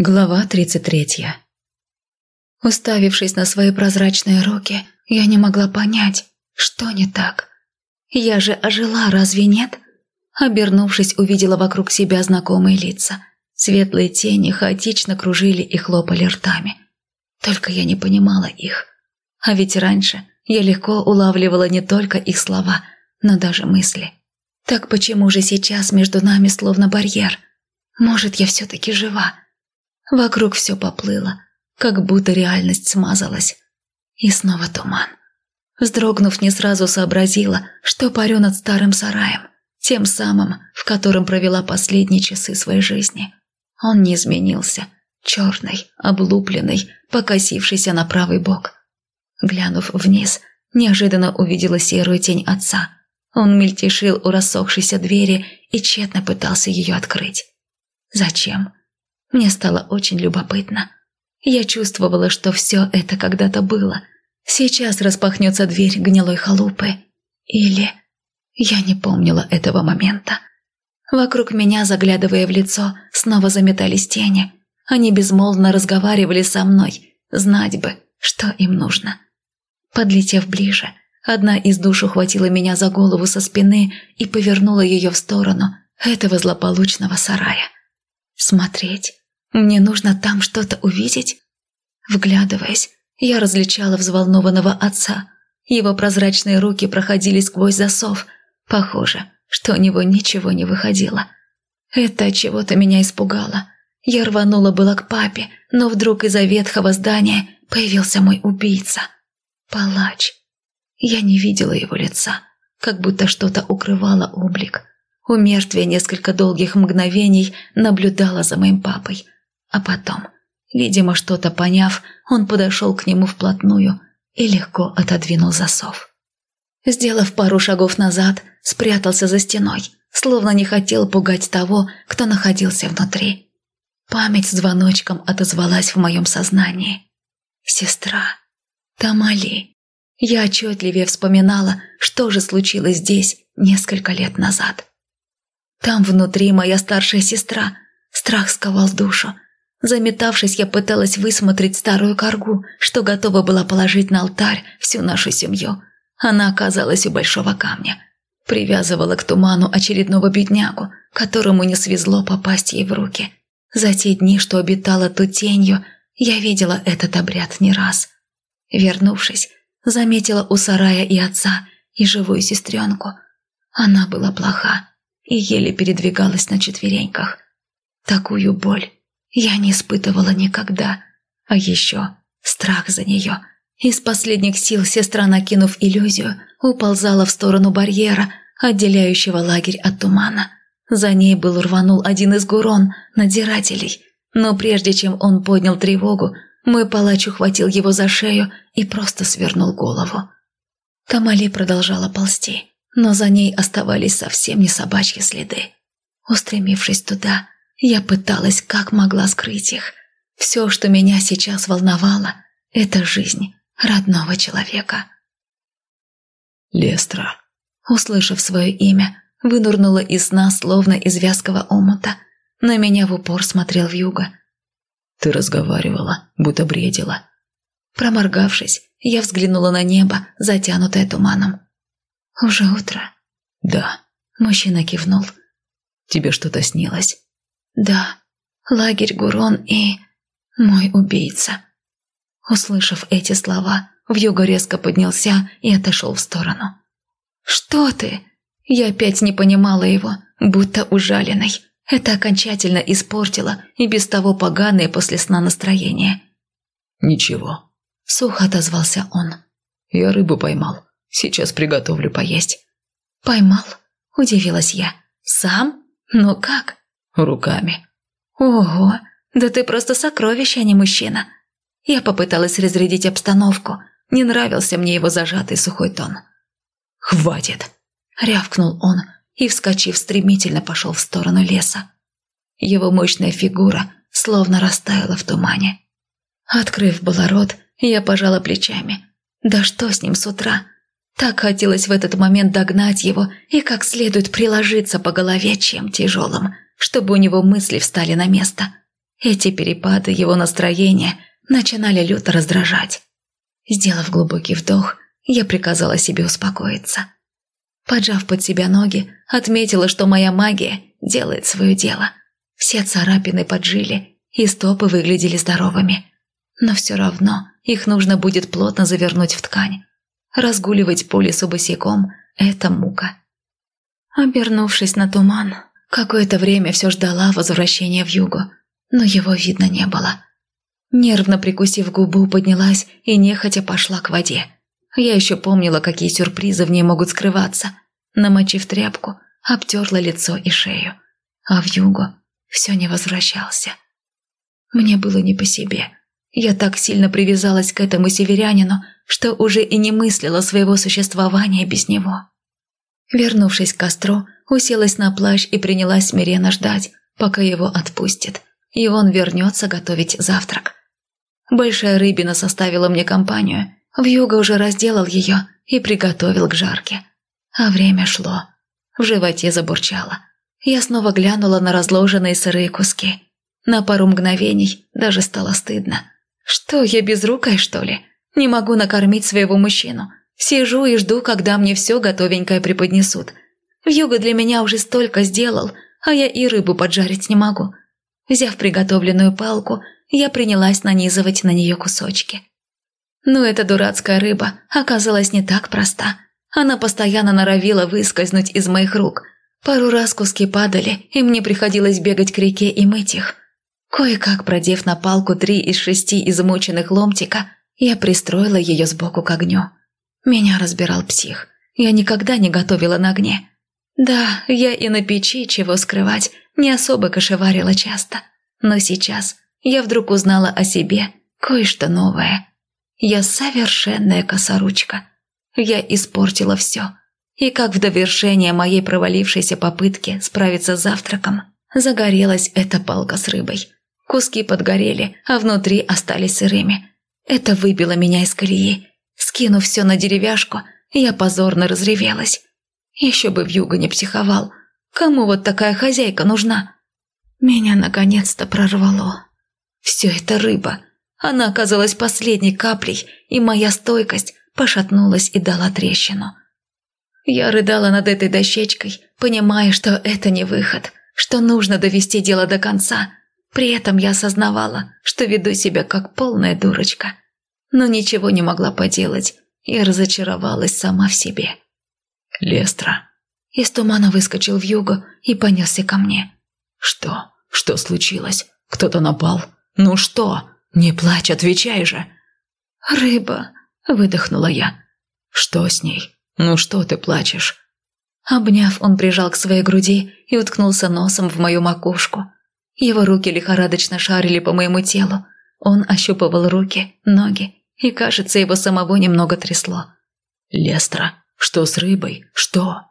Глава 33 Уставившись на свои прозрачные руки, я не могла понять, что не так. Я же ожила, разве нет? Обернувшись, увидела вокруг себя знакомые лица. Светлые тени хаотично кружили и хлопали ртами. Только я не понимала их. А ведь раньше я легко улавливала не только их слова, но даже мысли. Так почему же сейчас между нами словно барьер? Может, я все-таки жива? Вокруг все поплыло, как будто реальность смазалась. И снова туман. Вздрогнув, не сразу сообразила, что парю над старым сараем, тем самым, в котором провела последние часы своей жизни. Он не изменился, черный, облупленный, покосившийся на правый бок. Глянув вниз, неожиданно увидела серую тень отца. Он мельтешил у рассохшейся двери и тщетно пытался ее открыть. Зачем? Мне стало очень любопытно. Я чувствовала, что все это когда-то было. Сейчас распахнется дверь гнилой халупы. Или... Я не помнила этого момента. Вокруг меня, заглядывая в лицо, снова заметались тени. Они безмолвно разговаривали со мной. Знать бы, что им нужно. Подлетев ближе, одна из душ ухватила меня за голову со спины и повернула ее в сторону этого злополучного сарая. Смотреть мне нужно там что-то увидеть? Вглядываясь, я различала взволнованного отца. Его прозрачные руки проходили сквозь засов. Похоже, что у него ничего не выходило. Это чего-то меня испугало. Я рванула было к папе, но вдруг из-за ветхого здания появился мой убийца. Палач. Я не видела его лица, как будто что-то укрывало облик. У мертвия несколько долгих мгновений наблюдала за моим папой – а потом, видимо, что-то поняв, он подошел к нему вплотную и легко отодвинул засов. Сделав пару шагов назад, спрятался за стеной, словно не хотел пугать того, кто находился внутри. Память с звоночком отозвалась в моем сознании. «Сестра. Тамали». Я отчетливее вспоминала, что же случилось здесь несколько лет назад. Там внутри моя старшая сестра. Страх сковал душу, Заметавшись, я пыталась высмотреть старую коргу, что готова была положить на алтарь всю нашу семью. Она оказалась у большого камня. Привязывала к туману очередного беднягу, которому не свезло попасть ей в руки. За те дни, что обитала тут тенью, я видела этот обряд не раз. Вернувшись, заметила у сарая и отца, и живую сестренку. Она была плоха и еле передвигалась на четвереньках. Такую боль я не испытывала никогда. А еще страх за нее. Из последних сил сестра, накинув иллюзию, уползала в сторону барьера, отделяющего лагерь от тумана. За ней был рванул один из гурон, надзирателей. Но прежде чем он поднял тревогу, мой палач ухватил его за шею и просто свернул голову. Тамали продолжала ползти, но за ней оставались совсем не собачьи следы. Устремившись туда, я пыталась как могла скрыть их. Все, что меня сейчас волновало, это жизнь родного человека. Лестра. Услышав свое имя, вынурнула из сна, словно из вязкого омута. На меня в упор смотрел вьюга. «Ты разговаривала, будто бредила». Проморгавшись, я взглянула на небо, затянутое туманом. «Уже утро?» «Да». Мужчина кивнул. «Тебе что-то снилось?» Да, лагерь Гурон и... мой убийца. Услышав эти слова, Вьюга резко поднялся и отошел в сторону. «Что ты?» Я опять не понимала его, будто ужаленной. Это окончательно испортило и без того поганое после сна настроение. «Ничего», — сухо отозвался он. «Я рыбу поймал. Сейчас приготовлю поесть». «Поймал?» – удивилась я. «Сам? Но как?» Руками. «Ого, да ты просто сокровище, а не мужчина!» Я попыталась разрядить обстановку. Не нравился мне его зажатый сухой тон. «Хватит!» – рявкнул он и, вскочив, стремительно пошел в сторону леса. Его мощная фигура словно растаяла в тумане. Открыв было рот, я пожала плечами. «Да что с ним с утра?» Так хотелось в этот момент догнать его и как следует приложиться по голове чем тяжелым – чтобы у него мысли встали на место. Эти перепады его настроения начинали люто раздражать. Сделав глубокий вдох, я приказала себе успокоиться. Поджав под себя ноги, отметила, что моя магия делает свое дело. Все царапины поджили, и стопы выглядели здоровыми. Но все равно их нужно будет плотно завернуть в ткань. Разгуливать по лесу босиком – это мука. Обернувшись на туман, какое-то время все ждала возвращения в югу, но его видно не было. Нервно прикусив губу, поднялась и нехотя пошла к воде. Я еще помнила, какие сюрпризы в ней могут скрываться. Намочив тряпку, обтерла лицо и шею. А в югу все не возвращался. Мне было не по себе. Я так сильно привязалась к этому северянину, что уже и не мыслила своего существования без него. Вернувшись к костру, уселась на плащ и принялась смиренно ждать, пока его отпустит, и он вернется готовить завтрак. Большая рыбина составила мне компанию, Вьюга уже разделал ее и приготовил к жарке. А время шло. В животе забурчало. Я снова глянула на разложенные сырые куски. На пару мгновений даже стало стыдно. Что, я безрукая, что ли? Не могу накормить своего мужчину. Сижу и жду, когда мне все готовенькое преподнесут. Вьюга для меня уже столько сделал, а я и рыбу поджарить не могу. Взяв приготовленную палку, я принялась нанизывать на нее кусочки. Но эта дурацкая рыба оказалась не так проста. Она постоянно норовила выскользнуть из моих рук. Пару раз куски падали, и мне приходилось бегать к реке и мыть их. Кое-как продев на палку три из шести измученных ломтика, я пристроила ее сбоку к огню. Меня разбирал псих. Я никогда не готовила на огне. Да, я и на печи, чего скрывать, не особо кошеварила часто. Но сейчас я вдруг узнала о себе кое-что новое. Я совершенная косоручка. Я испортила все. И как в довершение моей провалившейся попытки справиться с завтраком, загорелась эта палка с рыбой. Куски подгорели, а внутри остались сырыми. Это выбило меня из колеи. Скинув все на деревяшку, я позорно разревелась. Еще бы вьюга не психовал. Кому вот такая хозяйка нужна? Меня наконец-то прорвало. Все это рыба. Она оказалась последней каплей, и моя стойкость пошатнулась и дала трещину. Я рыдала над этой дощечкой, понимая, что это не выход, что нужно довести дело до конца. При этом я осознавала, что веду себя как полная дурочка. Но ничего не могла поделать, я разочаровалась сама в себе. «Лестра». Из тумана выскочил в юго и понесся ко мне. «Что? Что случилось? Кто-то напал? Ну что? Не плачь, отвечай же!» «Рыба!» – выдохнула я. «Что с ней? Ну что ты плачешь?» Обняв, он прижал к своей груди и уткнулся носом в мою макушку. Его руки лихорадочно шарили по моему телу. Он ощупывал руки, ноги, и, кажется, его самого немного трясло. «Лестра, что с рыбой? Что?»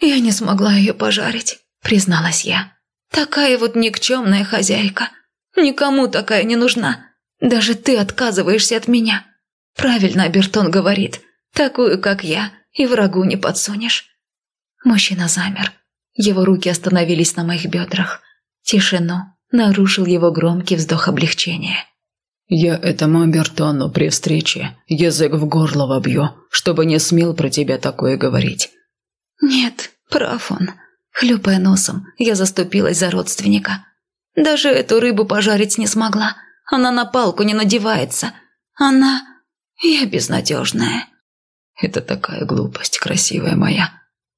«Я не смогла ее пожарить», – призналась я. «Такая вот никчемная хозяйка. Никому такая не нужна. Даже ты отказываешься от меня. Правильно Абертон говорит. Такую, как я, и врагу не подсунешь». Мужчина замер. Его руки остановились на моих бедрах. Тишину нарушил его громкий вздох облегчения. «Я этому Абертону при встрече язык в горло вобью, чтобы не смел про тебя такое говорить». «Нет, прав он». Хлюпая носом, я заступилась за родственника. Даже эту рыбу пожарить не смогла. Она на палку не надевается. Она... Я безнадежная. Это такая глупость, красивая моя.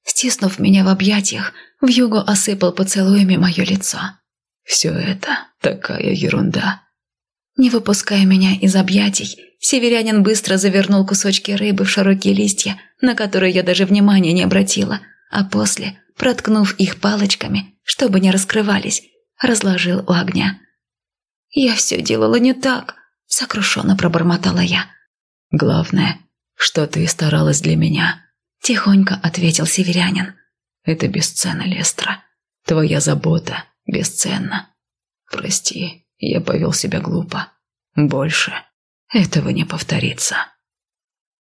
Стиснув меня в объятиях, вьюгу осыпал поцелуями мое лицо. Все это такая ерунда. Не выпуская меня из объятий, северянин быстро завернул кусочки рыбы в широкие листья, на которые я даже внимания не обратила, а после, проткнув их палочками, чтобы не раскрывались, разложил у огня. «Я все делала не так», — сокрушенно пробормотала я. «Главное, что ты старалась для меня», — тихонько ответил северянин. «Это бесценно, Лестра. Твоя забота бесценна. Прости, я повел себя глупо. Больше этого не повторится».